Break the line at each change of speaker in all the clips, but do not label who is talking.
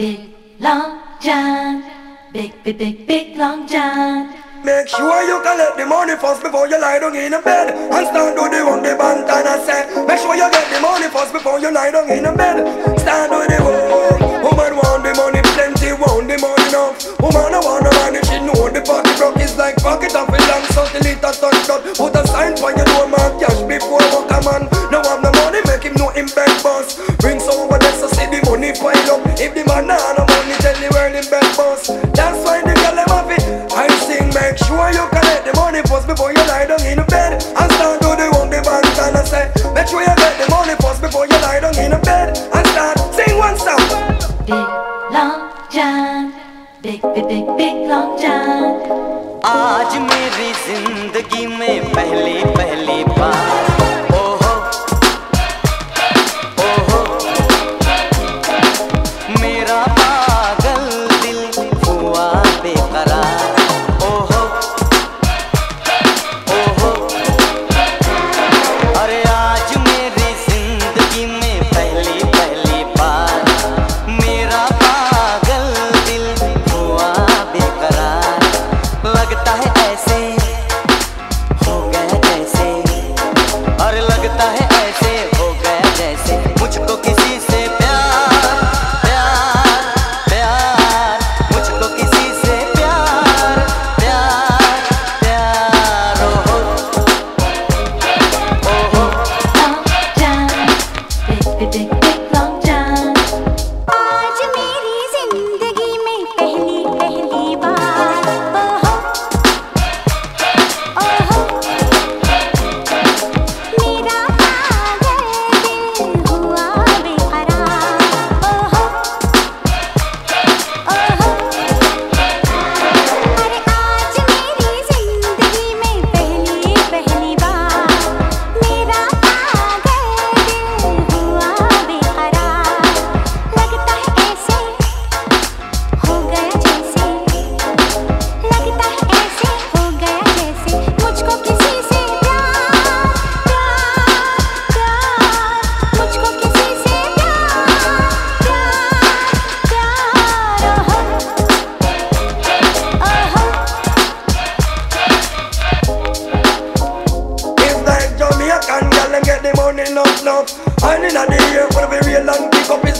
Big long john, big big big big long john.
Make sure you collect the money first before you lie down in a bed. And start do the one the bandana say Make sure you get the money first before you lie down in a bed. Start do the work Woman want the money plenty, want the money enough. Woman I want the money, she see the money pile up If the man nah no money, tell the world him bank boss That's why the girl them have it I sing, make sure you collect the money first before you lie down in the bed And start do the one the band and I say Make sure you get the money first before you lie down in the bed And start sing one song
Big long john, big big big big long john.
आज मेरी जिंदगी में पहली पहली बार ऐसे मुझको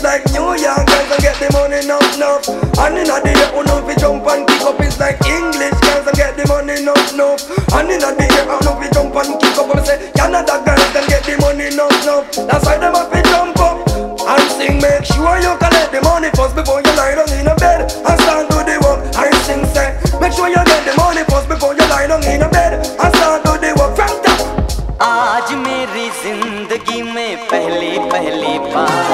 and pick up It's like New York girls and get the money enough enough And in the year who know fi jump and kick up It's like English girls and get the money enough enough And in the year who know fi jump and kick up I say Canada girls and get the money enough enough That's why them have to jump up and sing Make sure you collect the money first before you lie down in a bed And start do the work I sing say Make sure you get the money first before you lie down in a bed And start do the work from top
आज मेरी जिंदगी में पहली पहली बार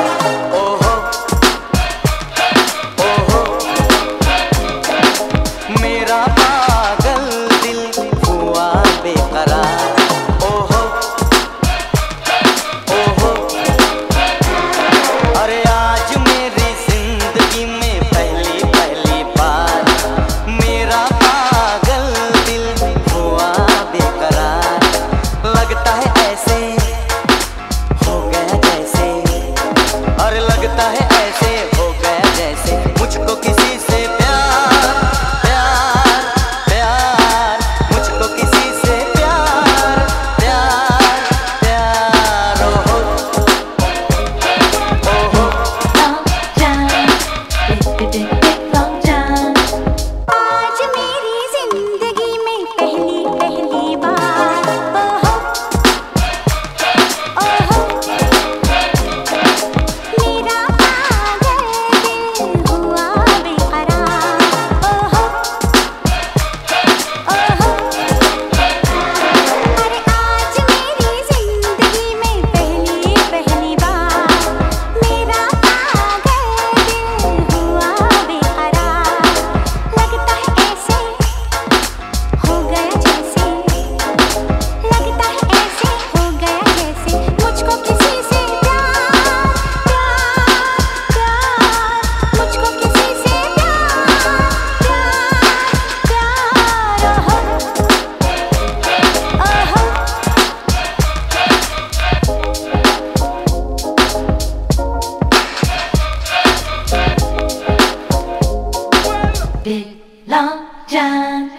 long john.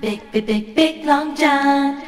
Big big big big long john